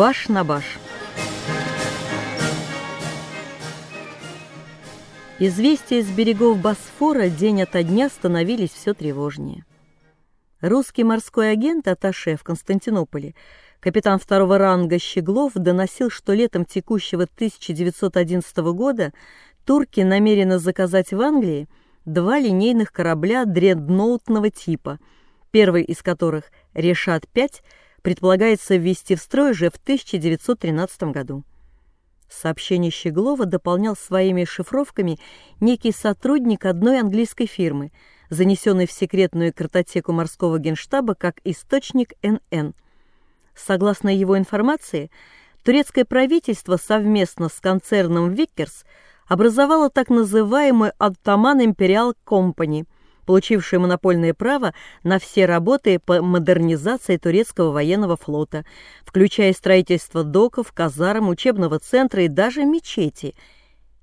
Баш на баш. Известия с берегов Босфора день ото дня становились все тревожнее. Русский морской агент, Аташе в Константинополе, капитан второго ранга Щеглов доносил, что летом текущего 1911 года турки намерены заказать в Англии два линейных корабля дредноутного типа, первый из которых, Решат-5, предполагается ввести в строй уже в 1913 году. Сообщение Щеглова дополнял своими шифровками некий сотрудник одной английской фирмы, занесенный в секретную картотеку морского генштаба как источник НН. Согласно его информации, турецкое правительство совместно с концерном «Виккерс» образовало так называемый «Оттаман Империал Компани», получивший монопольное право на все работы по модернизации турецкого военного флота, включая строительство доков, казарм, учебного центра и даже мечети.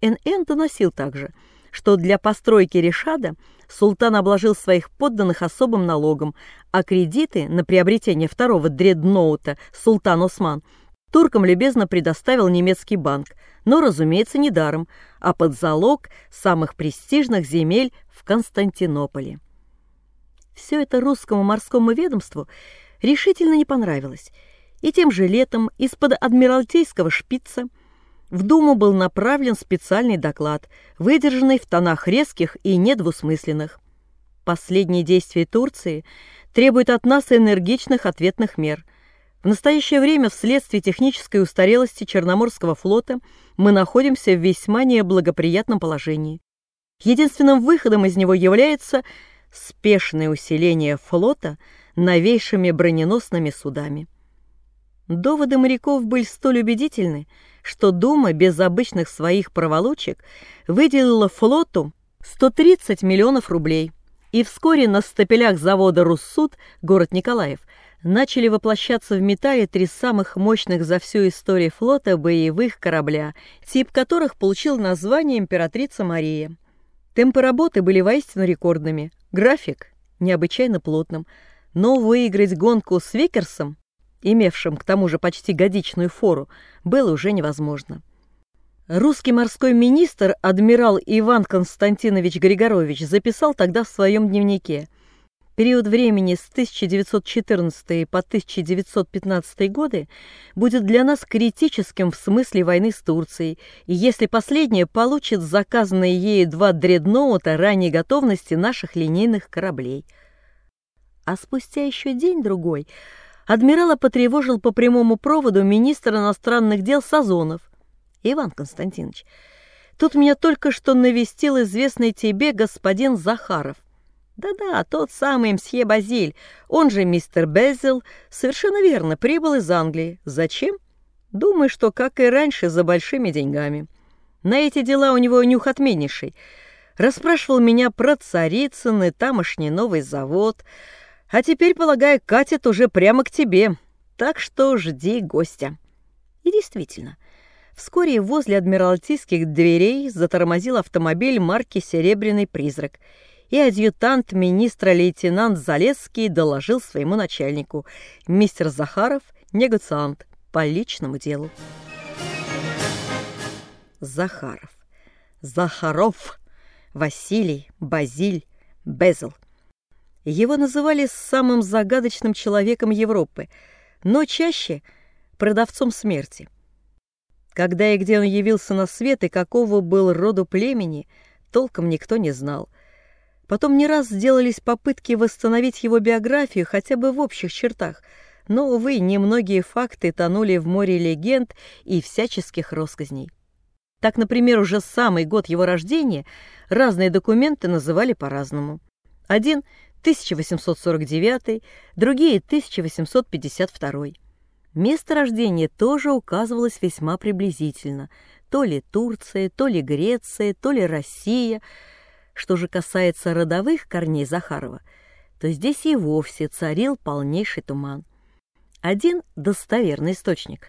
НН доносил также, что для постройки Решада султан обложил своих подданных особым налогом, а кредиты на приобретение второго дредноута «Султан Осман» туркам любезно предоставил немецкий банк, но, разумеется, недаром, а под залог самых престижных земель в Константинополе. Все это русскому морскому ведомству решительно не понравилось, и тем же летом из-под адмиралтейского шпица в Думу был направлен специальный доклад, выдержанный в тонах резких и недвусмысленных. Последние действия Турции требуют от нас энергичных ответных мер. В настоящее время вследствие технической устарелости Черноморского флота мы находимся в весьма неблагоприятном положении. Единственным выходом из него является спешное усиление флота новейшими броненосными судами. Доводы моряков были столь убедительны, что Дума без обычных своих проволочек выделила флоту 130 миллионов рублей, и вскоре на стапелях завода «Руссуд», город Николаев, начали воплощаться в металле три самых мощных за всю историю флота боевых корабля, тип которых получил название «Императрица Мария». Темпы работы были воистину рекордными, график необычайно плотным, но выиграть гонку с Викерсом, имевшим к тому же почти годичную фору, было уже невозможно. Русский морской министр, адмирал Иван Константинович Григорович, записал тогда в своем дневнике – Период времени с 1914 по 1915 годы будет для нас критическим в смысле войны с Турцией, и если последняя получит заказанные ею два дредноута ранней готовности наших линейных кораблей. А спустя еще день-другой адмирала потревожил по прямому проводу министр иностранных дел Сазонов. Иван Константинович, тут меня только что навестил известный тебе господин Захаров. Да-да, тот самый мсье Базиль, он же мистер Безил, совершенно верно, прибыл из Англии. Зачем? Думаю, что, как и раньше, за большими деньгами. На эти дела у него нюх отменнейший. Расспрашивал меня про Царицын и тамошний новый завод. А теперь, полагаю, катит уже прямо к тебе. Так что жди гостя. И действительно, вскоре возле адмиралтейских дверей затормозил автомобиль марки «Серебряный призрак» и адъютант министра лейтенант Залесский доложил своему начальнику. Мистер Захаров – негациант по личному делу. Захаров. Захаров. Василий, Базиль, Безл. Его называли самым загадочным человеком Европы, но чаще – продавцом смерти. Когда и где он явился на свет и какого был роду племени, толком никто не знал – Потом не раз сделались попытки восстановить его биографию хотя бы в общих чертах, но, увы, немногие факты тонули в море легенд и всяческих росказней. Так, например, уже самый год его рождения разные документы называли по-разному. Один — 1849, другие — 1852. Место рождения тоже указывалось весьма приблизительно. То ли Турция, то ли Греция, то ли Россия — что же касается родовых корней Захарова, то здесь и вовсе царил полнейший туман. Один достоверный источник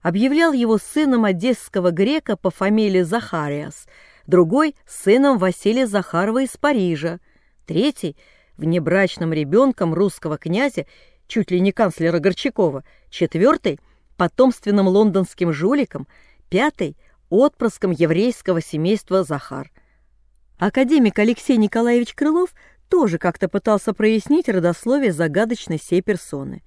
объявлял его сыном одесского грека по фамилии Захариас, другой — сыном Василия Захарова из Парижа, третий — внебрачным ребенком русского князя, чуть ли не канцлера Горчакова, четвертый — потомственным лондонским жуликом, пятый – отпрыском еврейского семейства Захар. Академик Алексей Николаевич Крылов тоже как-то пытался прояснить родословие загадочной сей персоны.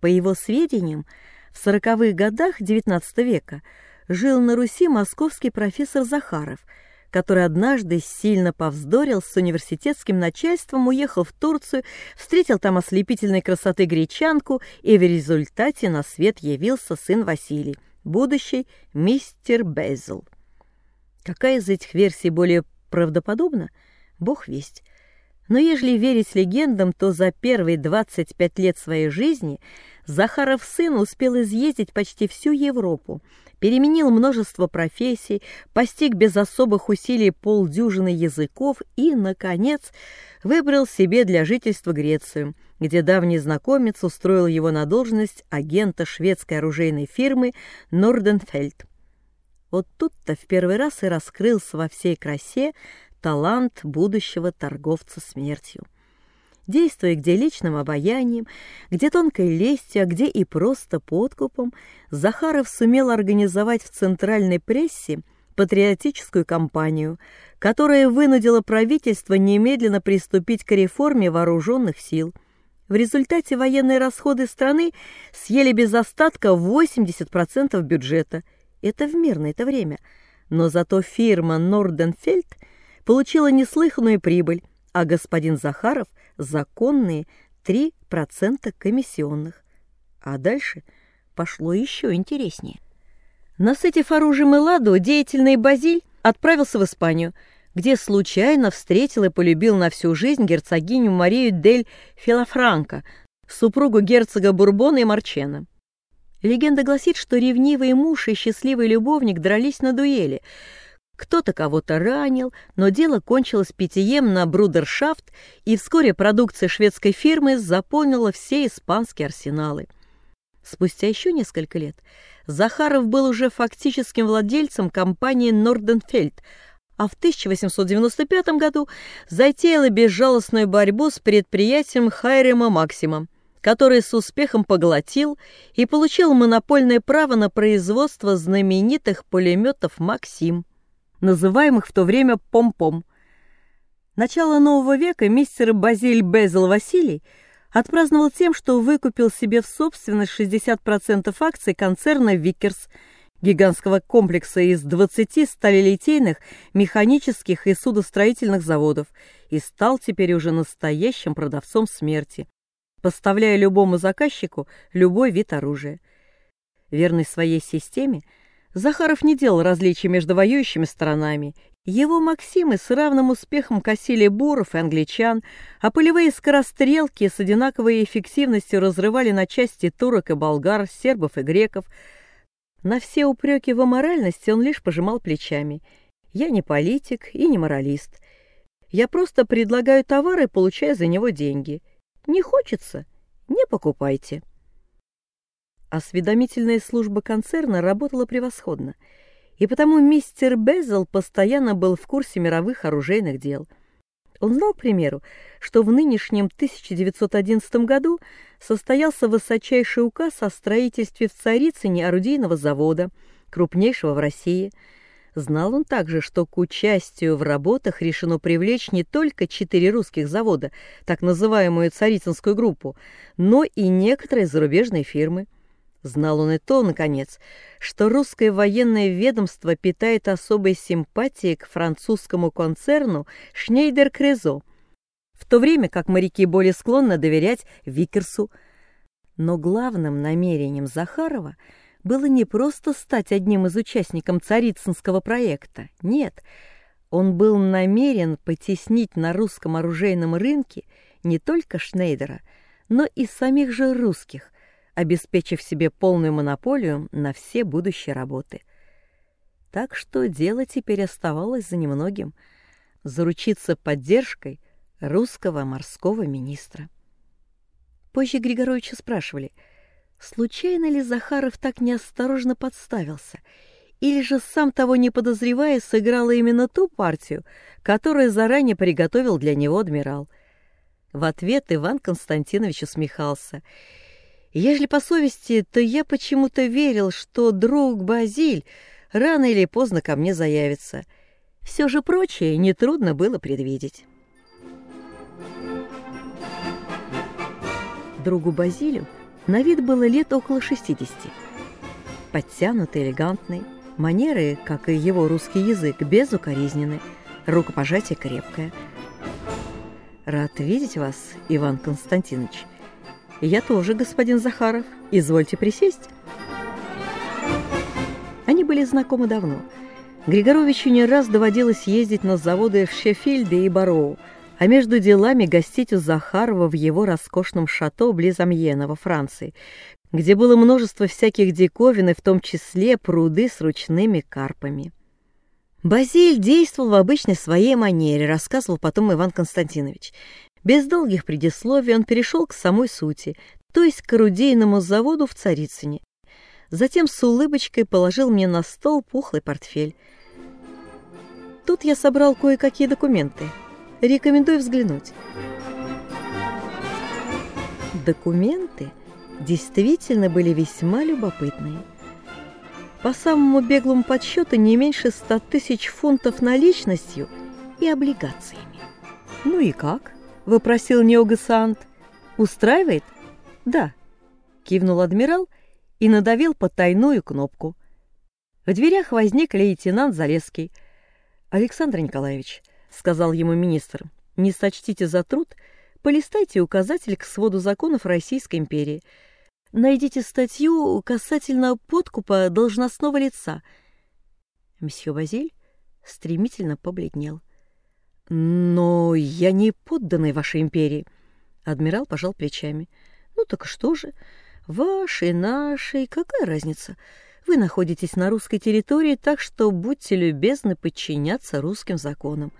По его сведениям, в сороковых годах XIX века жил на Руси московский профессор Захаров – который однажды сильно повздорил с университетским начальством, уехал в Турцию, встретил там ослепительной красоты гречанку, и в результате на свет явился сын Василий, будущий мистер Безл. Какая из этих версий более правдоподобна? Бог весть. Но ежели верить легендам, то за первые 25 лет своей жизни Захаров сын успел изъездить почти всю Европу, переменил множество профессий, постиг без особых усилий полдюжины языков и, наконец, выбрал себе для жительства Грецию, где давний знакомец устроил его на должность агента шведской оружейной фирмы Норденфельд. Вот тут-то в первый раз и раскрылся во всей красе талант будущего торговца смертью действуя где личным обаянием, где тонкой лестью, а где и просто подкупом, Захаров сумел организовать в центральной прессе патриотическую кампанию, которая вынудила правительство немедленно приступить к реформе вооруженных сил. В результате военные расходы страны съели без остатка 80% бюджета. Это в мирное это время. Но зато фирма Норденфельд получила неслыханную прибыль, а господин Захаров – законные 3% комиссионных. А дальше пошло еще интереснее. Насытив оружием ладу, деятельный Базиль отправился в Испанию, где случайно встретил и полюбил на всю жизнь герцогиню Марию дель Филофранко, супругу герцога Бурбона и Марчена. Легенда гласит, что ревнивый муж и счастливый любовник дрались на дуэли – кто-то кого-то ранил, но дело кончилось питьем на брудершафт, и вскоре продукция шведской фирмы заполнила все испанские арсеналы. Спустя еще несколько лет Захаров был уже фактическим владельцем компании «Норденфельд», а в 1895 году затеяла безжалостную борьбу с предприятием Хайрема Максима, который с успехом поглотил и получил монопольное право на производство знаменитых пулеметов «Максим» называемых в то время пом-пом. Начало нового века мистер Базиль Безел Василий отпраздновал тем, что выкупил себе в собственность 60% акций концерна «Викерс», гигантского комплекса из 20 сталелитейных, механических и судостроительных заводов, и стал теперь уже настоящим продавцом смерти, поставляя любому заказчику любой вид оружия. Верный своей системе – Захаров не делал различий между воюющими сторонами. Его Максимы с равным успехом косили буров и англичан, а полевые скорострелки с одинаковой эффективностью разрывали на части турок и болгар, сербов и греков. На все упреки в аморальности он лишь пожимал плечами. «Я не политик и не моралист. Я просто предлагаю товар и получаю за него деньги. Не хочется? Не покупайте». Осведомительная служба концерна работала превосходно, и потому мистер Безел постоянно был в курсе мировых оружейных дел. Он знал, к примеру, что в нынешнем 1911 году состоялся высочайший указ о строительстве в Царицыне орудийного завода, крупнейшего в России. Знал он также, что к участию в работах решено привлечь не только четыре русских завода, так называемую Царицынскую группу, но и некоторые зарубежные фирмы – Знал он и то, наконец, что русское военное ведомство питает особой симпатией к французскому концерну «Шнейдер-Крезо», в то время как моряки более склонны доверять Викерсу. Но главным намерением Захарова было не просто стать одним из участников Царицынского проекта. Нет, он был намерен потеснить на русском оружейном рынке не только Шнейдера, но и самих же русских, обеспечив себе полную монополию на все будущие работы. Так что дело теперь оставалось за немногим — заручиться поддержкой русского морского министра. Позже Григоровича спрашивали, случайно ли Захаров так неосторожно подставился, или же сам того не подозревая сыграл именно ту партию, которую заранее приготовил для него адмирал. В ответ Иван Константинович усмехался — Ежели по совести, то я почему-то верил, что друг Базиль рано или поздно ко мне заявится. Все же прочее нетрудно было предвидеть. Другу Базилю на вид было лет около 60. Подтянутый, элегантный, манеры, как и его русский язык, безукоризненны, рукопожатие крепкое. «Рад видеть вас, Иван Константинович», «Я тоже, господин Захаров. Извольте присесть». Они были знакомы давно. Григоровичу не раз доводилось ездить на заводы в Шеффильде и Бароу, а между делами гостить у Захарова в его роскошном шато близ Амьена во Франции, где было множество всяких диковин, и в том числе пруды с ручными карпами. Базиль действовал в обычной своей манере, рассказывал потом Иван Константинович. Без долгих предисловий он перешел к самой сути, то есть к орудийному заводу в Царицыне. Затем с улыбочкой положил мне на стол пухлый портфель. Тут я собрал кое-какие документы. Рекомендую взглянуть. Документы действительно были весьма любопытные. По самому беглому подсчету не меньше ста тысяч фунтов наличностью и облигациями. Ну и как? — вопросил Неогасант. «Устраивает?» «Да», — кивнул адмирал и надавил потайную кнопку. В дверях возник лейтенант Залесский. «Александр Николаевич», — сказал ему министр, — «не сочтите за труд, полистайте указатель к своду законов Российской империи. Найдите статью касательно подкупа должностного лица». Мсье Базиль стремительно побледнел. «Но я не подданный вашей империи». Адмирал пожал плечами. «Ну так что же? Вашей, нашей, какая разница? Вы находитесь на русской территории, так что будьте любезны подчиняться русским законам».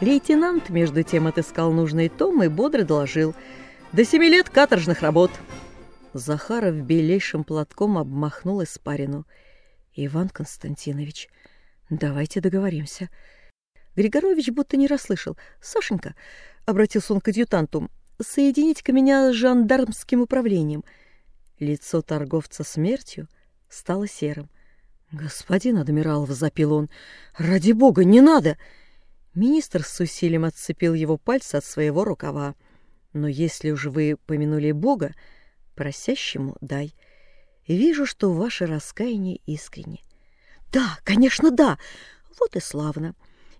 Лейтенант, между тем, отыскал нужный том и бодро доложил. «До семи лет каторжных работ!» Захаров белейшим платком обмахнул испарину. «Иван Константинович, давайте договоримся». Григорович будто не расслышал. «Сашенька», — обратился он к адъютанту, — «соедините-ка меня с жандармским управлением». Лицо торговца смертью стало серым. «Господин адмирал», — возопил он, — «ради бога, не надо!» Министр с усилием отцепил его пальцы от своего рукава. «Но если уж вы помянули бога, просящему дай. Вижу, что ваше раскаяние искренне». «Да, конечно, да! Вот и славно!»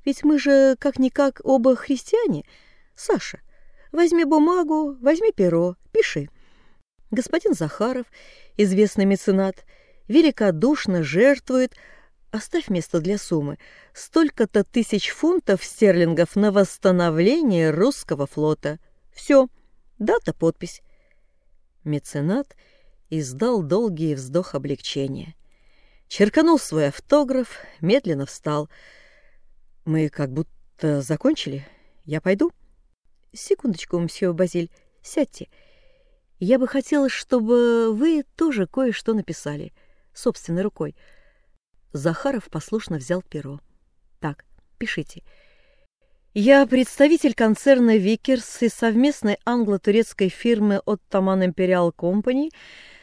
Ведь мы же, как-никак, оба христиане. Саша, возьми бумагу, возьми перо, пиши. Господин Захаров, известный меценат, великодушно жертвует, оставь место для суммы, столько-то тысяч фунтов стерлингов на восстановление русского флота. Все, дата, подпись. Меценат издал долгий вздох облегчения. Черканул свой автограф, медленно встал — мы как будто закончили. Я пойду? Секундочку, мсье Базиль, сядьте. Я бы хотела, чтобы вы тоже кое-что написали, собственной рукой. Захаров послушно взял перо. Так, пишите. Я представитель концерна «Викерс» и совместной англо-турецкой фирмы «Оттаман Империал Компани»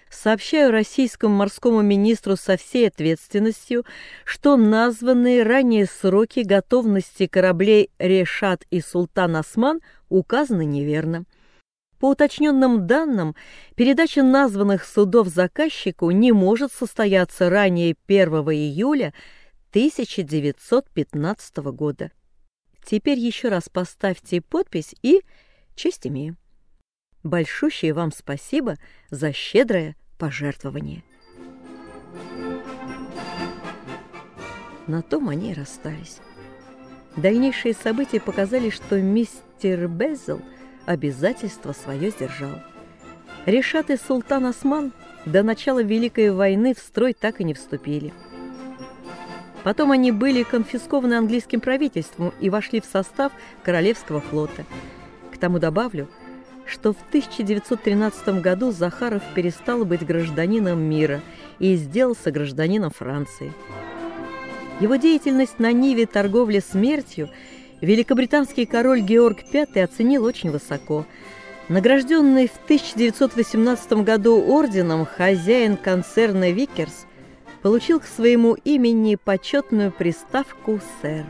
сообщаю российскому морскому министру со всей ответственностью, что названные ранее сроки готовности кораблей «Решад» и «Султан Осман» указаны неверно. По уточненным данным, передача названных судов заказчику не может состояться ранее 1 июля 1915 года. Теперь еще раз поставьте подпись и честь имею. Большущее вам спасибо за щедрое пожертвование. На том они и расстались. Дальнейшие события показали, что мистер Беззел обязательство свое сдержал. Решат и султан Осман до начала Великой войны в строй так и не вступили. Потом они были конфискованы английским правительством и вошли в состав Королевского флота. К тому добавлю – что в 1913 году Захаров перестал быть гражданином мира и сделался гражданином Франции. Его деятельность на ниве торговли смертью великобританский король Георг V оценил очень высоко. Награжденный в 1918 году орденом хозяин концерна «Викерс» получил к своему имени почетную приставку «сэр».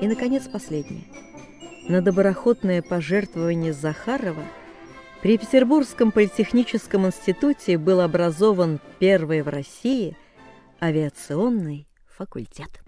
И, наконец, последнее. На доброхотное пожертвование Захарова при Петербургском политехническом институте был образован первый в России авиационный факультет.